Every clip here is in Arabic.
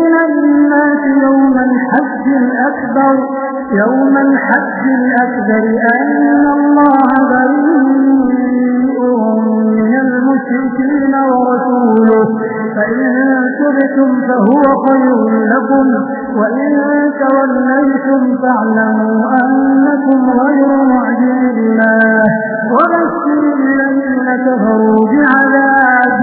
إلى الناس يوم الحج الأكبر يوم الحج الأكبر أن الله بريء من المشركين ورسوله. فإن تبتم فهو خير لكم وإن توليتم فاعلموا أنكم غير معجز الله. وبشر الذين كفروا بعذاب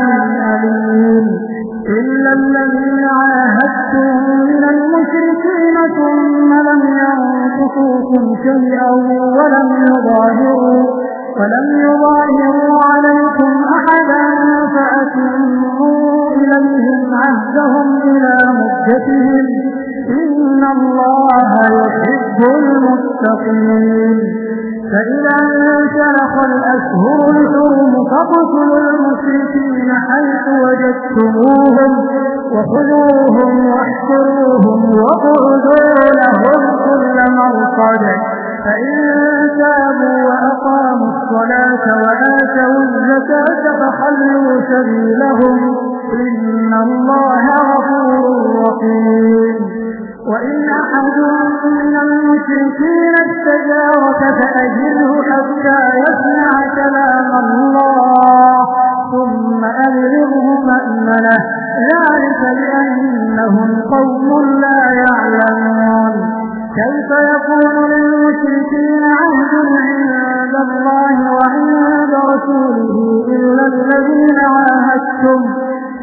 أليم. إلا الذين عاهدتم من المشركين ثم لم ينقصوكم شيئا ولم يظاهروا ولم يظاهروا عليكم أحدا فأتموا إليهم عهدهم إلى مدتهم. إن الله يحب المتقين. فإذا انسلخ الأشهر الحرم فاقتلوا المشركين حيث وجدتموهم وخذوهم واحشروهم وقعدوا لهم كل مرصد. فإن تابوا وأقاموا الصلاة وآتوا الزكاة فخلوا سبيلهم. إن الله غفور رحيم. وإن أحد من المشركين استجارك فأجره حتى يسمع كلام الله ثم أبلغه مأمنة. ذلك بأنهم قوم لا يعلمون. كيف يكون للمشركين عهد عند الله وعند رسوله إلا الذين عاهدتم؟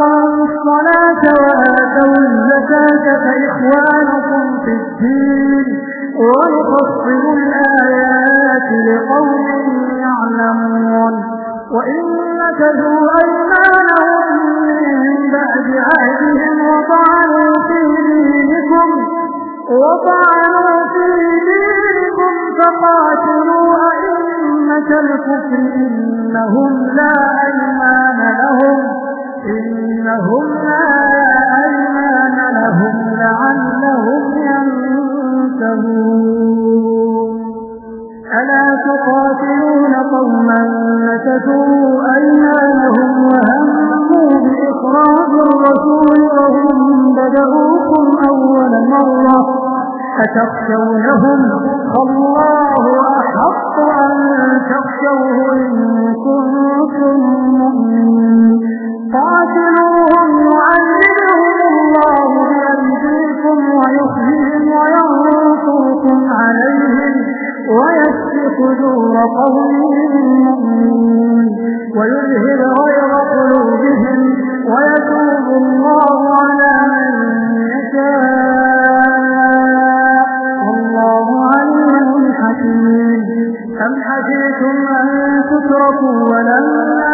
وأقاموا الصلاة وآتوا الزكاة فإخوانكم في الدين. ونفصل الآيات لقوم يعلمون. وإن نكثوا أيمانهم من بعد عهدهم وطعنوا في دينكم. وطعنوا في دينكم فقاتلوا أئمة الكفر إنهم لا أيمان لهم. إنهم لا أيمان لهم لعلهم ينتهون. ألا تقاتلون قوما نكثوا أيمانهم وهموا بإخراج الرسول وهم بدأوكم أول مرة أتخشونهم؟ الله أحق أن تخشوه إن كنتم مؤمنين. قاتلوهم يعذبهم الله بأيديكم ويخزيهم وينصركم عليهم ويشفي صدور قوم مؤمنين ويذهب غير قلوبهم ويتوب الله على من يشاء. والله عليم حكيم. أم حسبتم أن تتركوا ولما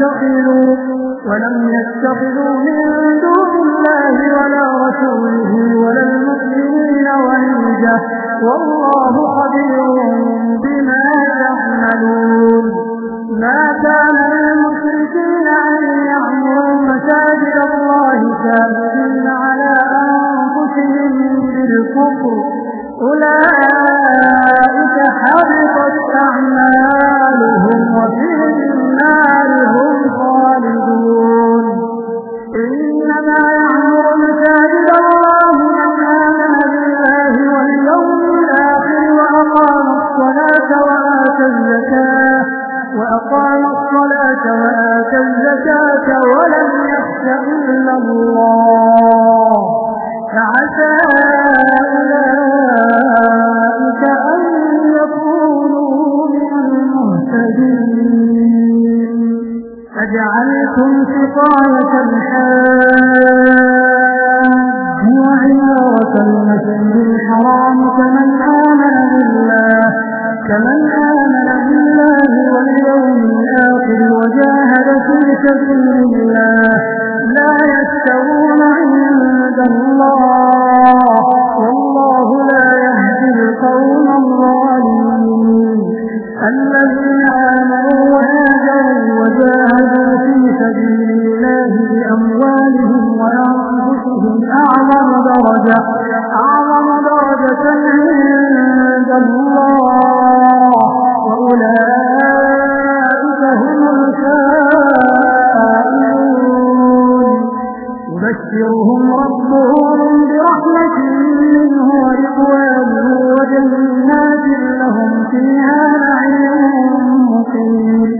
يتخذوا ولم يتخذوا من دون الله ولا رسوله ولا المسلمين وليجة والله خبير بما يعملون. ما كان للمشركين أن يعمروا مساجد الله سابقين على أنفسهم بالكفر. أولئك حبطت أعمالهم وفي وأقام الصلاة وآتى الزكاة ولم يخش إلا الله. فعسى أولئك أن يكونوا من المهتدين. أجعلتم سقاية الحاج وعمارة المسجد الحرام كمن آمن بالله كمن آمن فيها نعيم مقيم.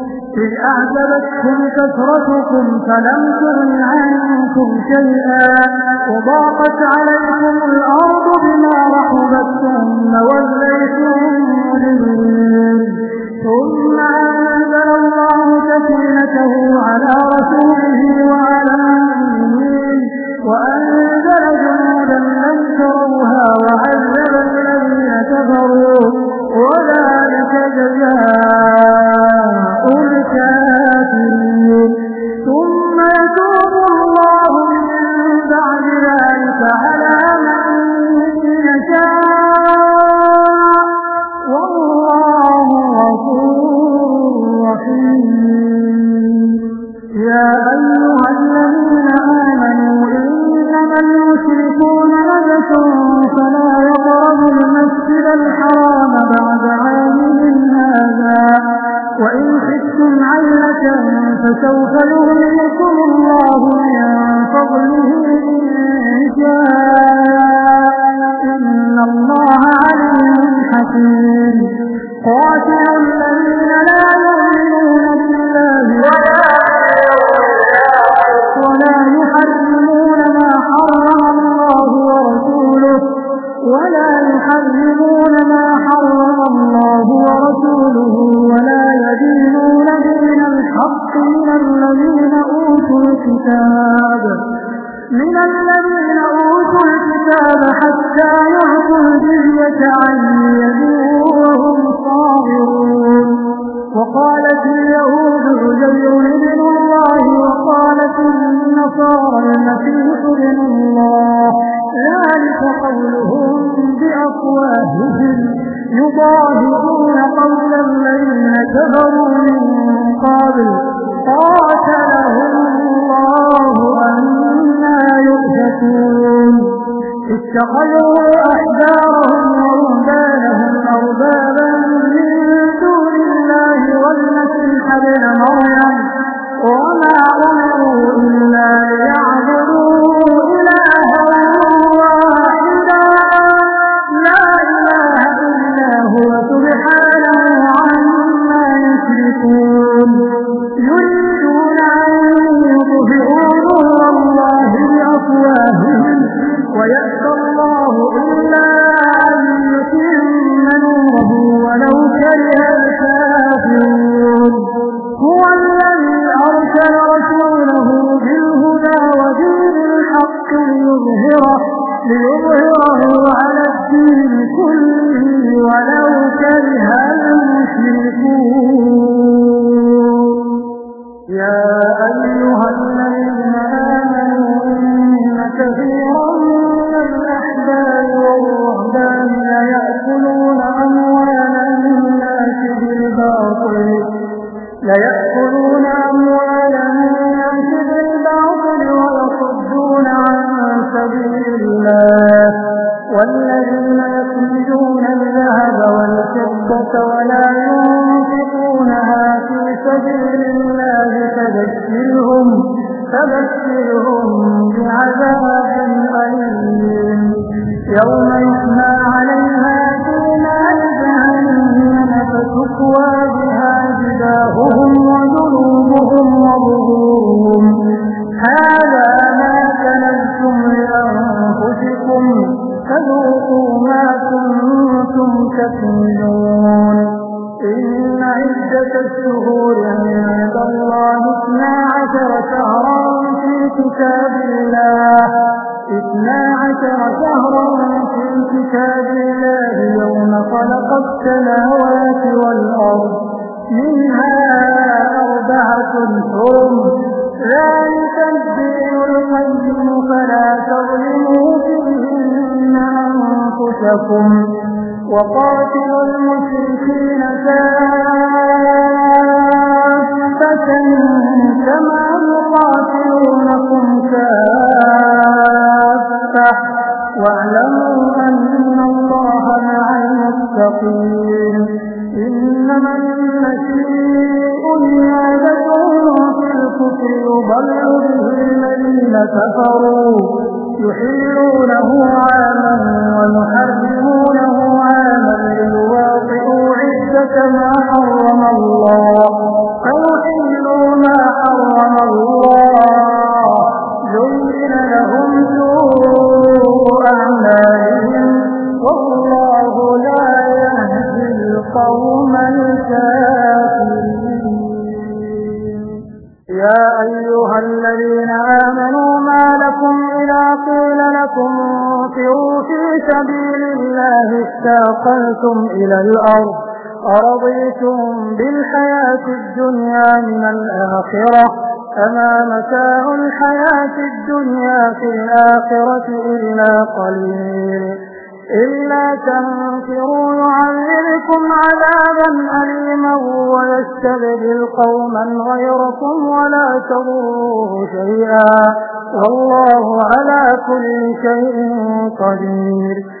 إذ أعجبتكم كثرتكم فلم تغن عنكم شيئا. وضاقت عليكم الأرض بما رحبت ثم وليتم مدبرين ثم أنزل الله سكينته على رسوله وعلى المؤمنين وأنزل جنودا لم تروها وعذب الذين كفروا. وذلك جزاء فسوف يغنيكم الله من فضله إن شاء إن الله عليم حكيم قاتل الذين لا يؤمنون بالله ولا يحرمون ما حرم الله ورسوله ولا يحرمون ما حرم الله الذين أوتوا الكتاب. من الذين أوتوا الكتاب حتى يعطوا الجزية عن يد وهم صاغرون. وقالت اليهود عزير ابن الله وقالت النصارى المسيح ابن الله. ذلك قولهم بأفواههم. يضاهئون قول الذين كفروا من قبل. قاتلهم الله أنا يؤفكون اتخذوا أحبارهم ورهبانهم أربابا من دون الله والمسيح ابن مريم. وجنوبهم أنفسكم استاقلتم إلى الأرض أرضيتم بالحياة الدنيا من الآخرة أما متاع الحياة الدنيا في الآخرة إلا قليل إلا تنفروا يعذبكم عذابا أليما ويستبدل قوما غيركم ولا تضروه شيئا والله على كل شيء قدير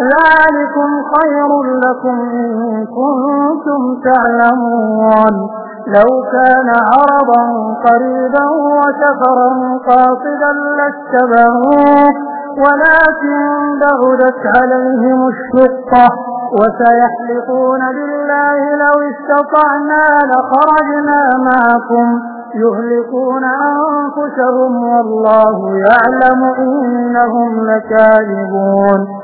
ذلكم خير لكم إن كنتم تعلمون. لو كان عرضا قريبا وسفرا قاصدا لاتبعوه ولكن بعدت عليهم الشقة وسيحلقون بالله لو استطعنا لخرجنا معكم. يهلكون أنفسهم والله يعلم إنهم لكاذبون.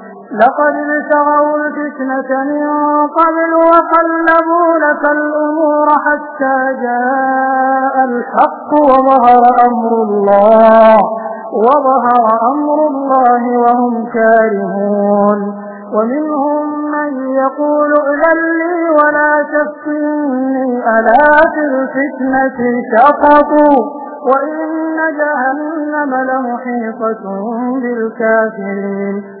لقد ابتغوا الفتنة من قبل وقلبوا لك الأمور حتى جاء الحق وظهر أمر الله وظهر أمر الله وهم كارهون. ومنهم من يقول ائذن لي ولا تفتني ألا في الفتنة سقطوا؟ وإن جهنم لمحيطة بالكافرين.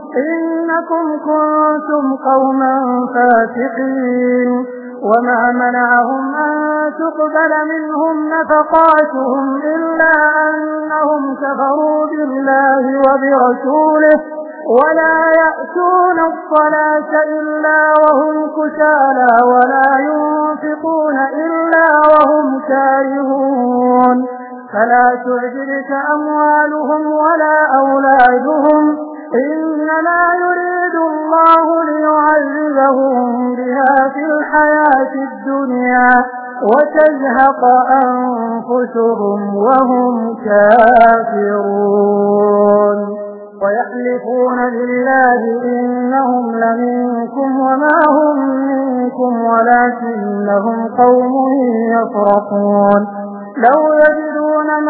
إنكم كنتم قوما فاسقين. وما منعهم أن تقبل منهم نفقاتهم إلا أنهم كفروا بالله وبرسوله ولا يأتون الصلاة إلا وهم كسالى ولا ينفقون إلا وهم كارهون. فلا تعجبك أموالهم ولا أولادهم الله ليعذبهم بها في الحياة الدنيا وتزهق أنفسهم وهم كافرون. ويحلفون بالله إنهم لمنكم وما هم منكم ولكنهم قوم يفرقون لو يجدون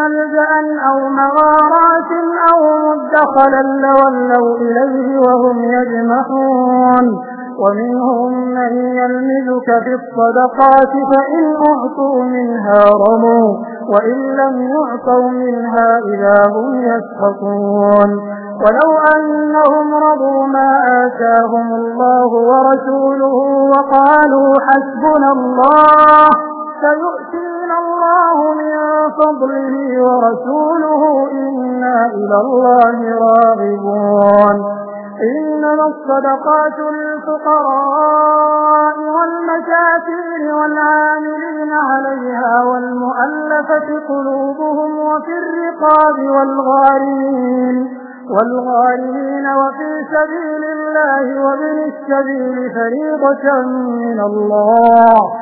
ملجأ أو مغارات أو مدخلا لولوا إليه وهم يجمحون. ومنهم من يلمزك في الصدقات فإن أعطوا منها رموا وإن لم يعطوا منها إذا هم يسخطون. ولو أنهم رضوا ما آتاهم الله ورسوله وقالوا حسبنا الله سيؤتينا الله من فضله ورسوله إنا إلى الله راغبون. إنما الصدقات للفقراء والمساكين والعاملين عليها والمؤلفة قلوبهم وفي الرقاب والغارين والغارين وفي سبيل الله وابن السبيل فريضة من الله.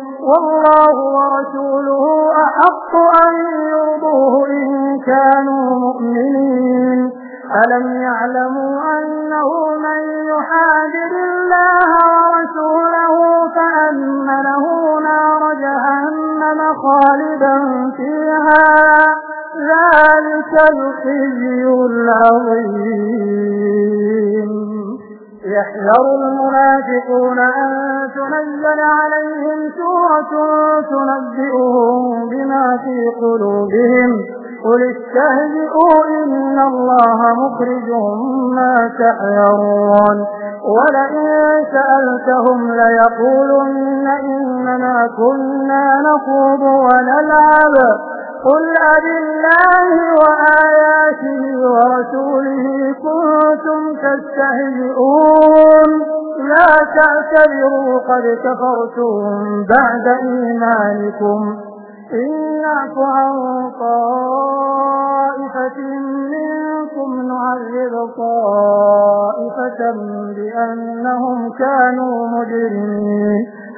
والله ورسوله أحق أن يرضوه إن كانوا مؤمنين. ألم يعلموا أنه من يحادر الله ورسوله فأن له نار جهنم خالدا فيها؟ ذلك الخزي العظيم. يحذر المنافقون أن تنزل عليهم سورة تنبئهم بما في قلوبهم. قل استهزئوا إن الله مخرج ما تحيرون ولئن سألتهم ليقولن إننا كنا نخوض ونلعب. قل أب الله وآياته ورسوله كنتم تستهزئون لا تعتبروا قد كفرتم بعد إيمانكم إن نعفو عن طائفة منكم نعذب طائفة بأنهم كانوا مجرمين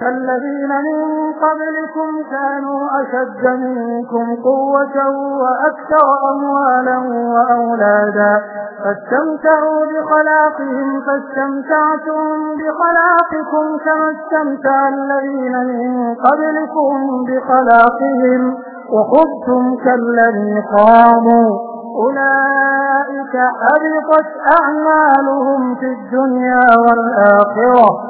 كالذين من قبلكم كانوا أشد منكم قوة وأكثر أموالا وأولادا. فاستمتعوا بخلاقهم فاستمتعتم بخلاقكم كما استمتع الذين من قبلكم بخلاقهم. وخذتم كالذي قاموا أولئك حبطت أعمالهم في الدنيا والآخرة.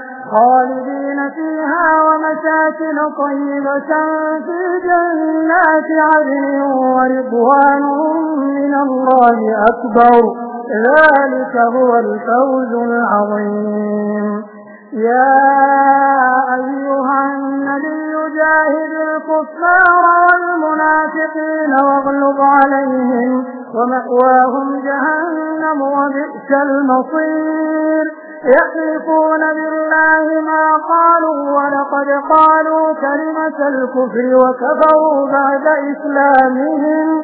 خالدين فيها ومساكن طيبة في جنات عدن ورضوان من الله أكبر. ذلك هو الفوز العظيم. يا أيها النبي جاهد الكفار والمنافقين واغلظ عليهم ومأواهم جهنم وبئس المصير. يحلفون بالله ما قالوا ولقد قالوا كلمة الكفر وكفروا بعد إسلامهم.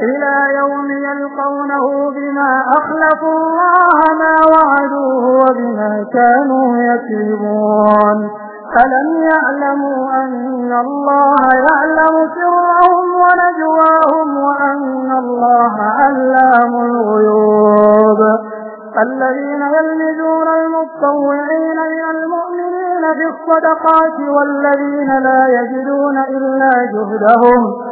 إلى يوم يلقونه بما أخلفوا الله ما وعدوه وبما كانوا يكذبون. ألم يعلموا أن الله يعلم سرهم ونجواهم وأن الله علام الغيوب؟ الذين يلمزون المتطوعين من المؤمنين في الصدقات والذين لا يجدون إلا جهدهم.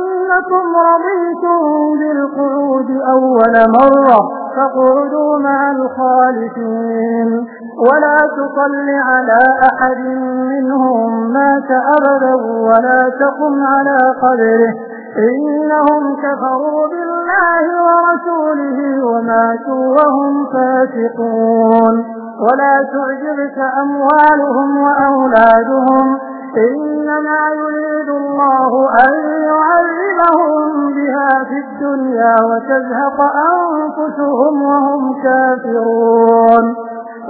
إنكم رضيتم بالقعود أول مرة فاقعدوا مع الخالفين ولا تصل على أحد منهم مات أبدا ولا تقم على قدره إنهم كفروا بالله ورسوله وماتوا وهم فاسقون ولا تعجبك أموالهم وأولادهم إنما يريد الله أن يعلمهم بها في الدنيا وتزهق أنفسهم وهم كافرون.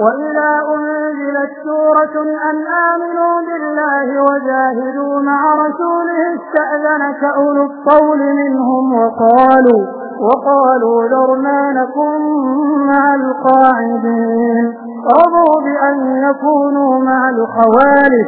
وإذا أنزلت سورة أن آمنوا بالله وجاهدوا مع رسوله استأذنك أولو الطول منهم وقالوا وقالوا ذرنا نكن مع القاعدين. رضوا بأن يكونوا مع الخوالف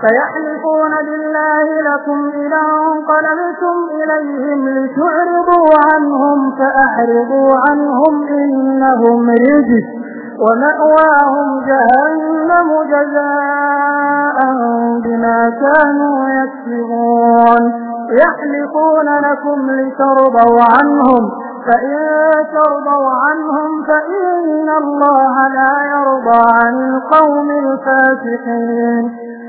فيحلفون بالله لكم إذا انقلبتم إليهم لتعرضوا عنهم فأعرضوا عنهم إنهم رجس ومأواهم جهنم جزاء بما كانوا يكسبون. يحلفون لكم لترضوا عنهم فإن ترضوا عنهم فإن الله لا يرضى عن القوم الفاسقين.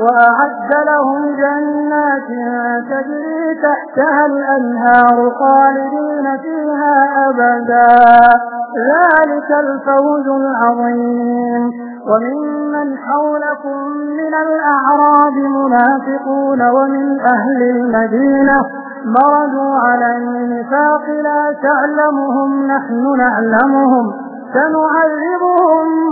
وأعد لهم جنات تجري تحتها الأنهار خالدين فيها أبدا. ذلك الفوز العظيم. وممن حولكم من الأعراب منافقون ومن أهل المدينة مردوا على النفاق لا تعلمهم نحن نعلمهم. سنعذبهم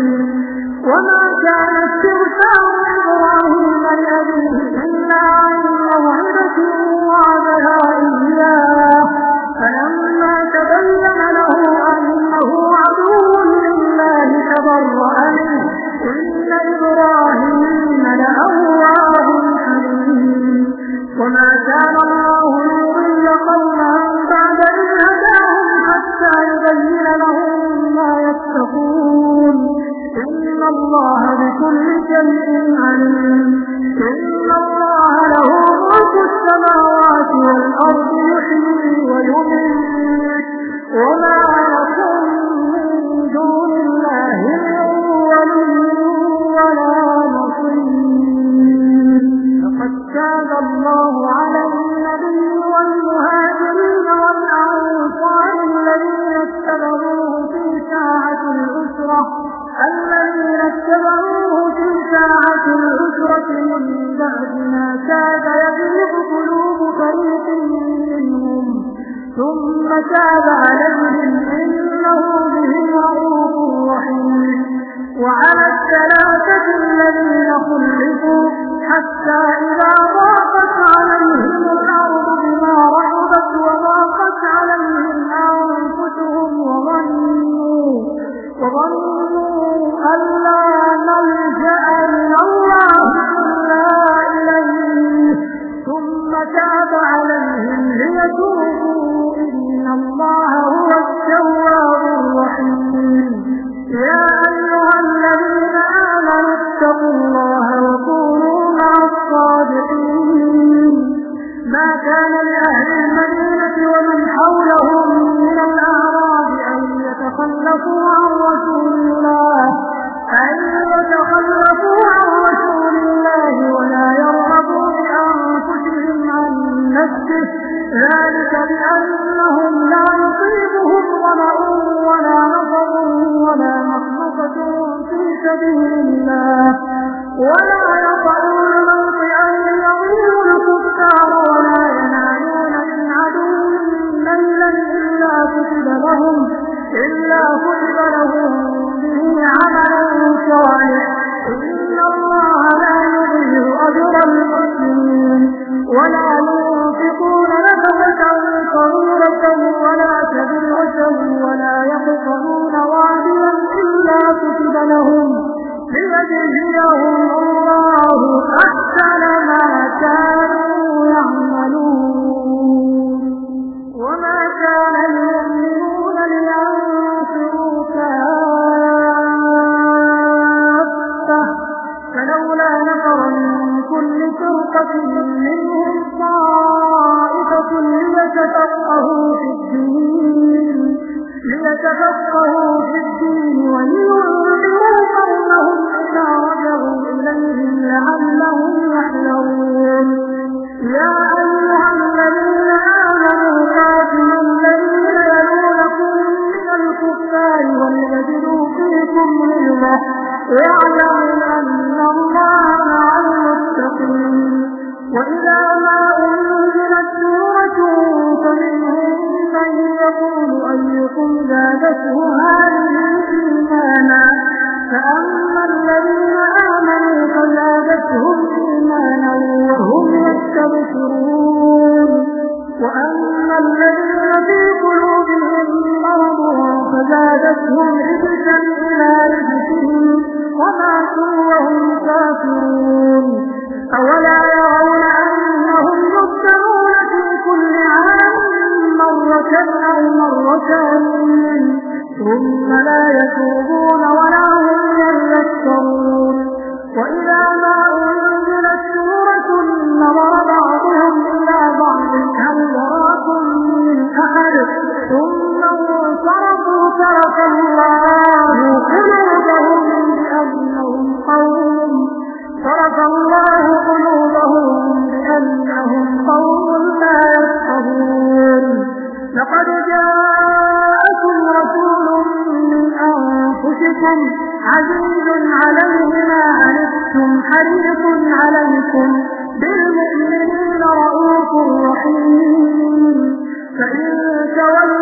وعلى الثلاثة الذين خلفوا حتى إذا ضاقت فزادتهم رجسا إلى رجسهم وماتوا وهم كافرون. أولا يرون أنهم يفتنون في كل عام مرة أو مرتين ثم لا يتوبون ولا هم يذكرون. وإذا ما أنزلت سورة نظر بعضهم إلى بعض هل وراكم من أحد؟ ثم انصرفوا ترك الله قلوبهم بأنهم قوم. صرف الله قلوبهم بأنهم قوم لا يفقهون. لقد جاءكم رسول من أنفسكم عزيز عليه ما عنتم حريص عليكم. بالمؤمنين رؤوف رحيم. فإن تولوا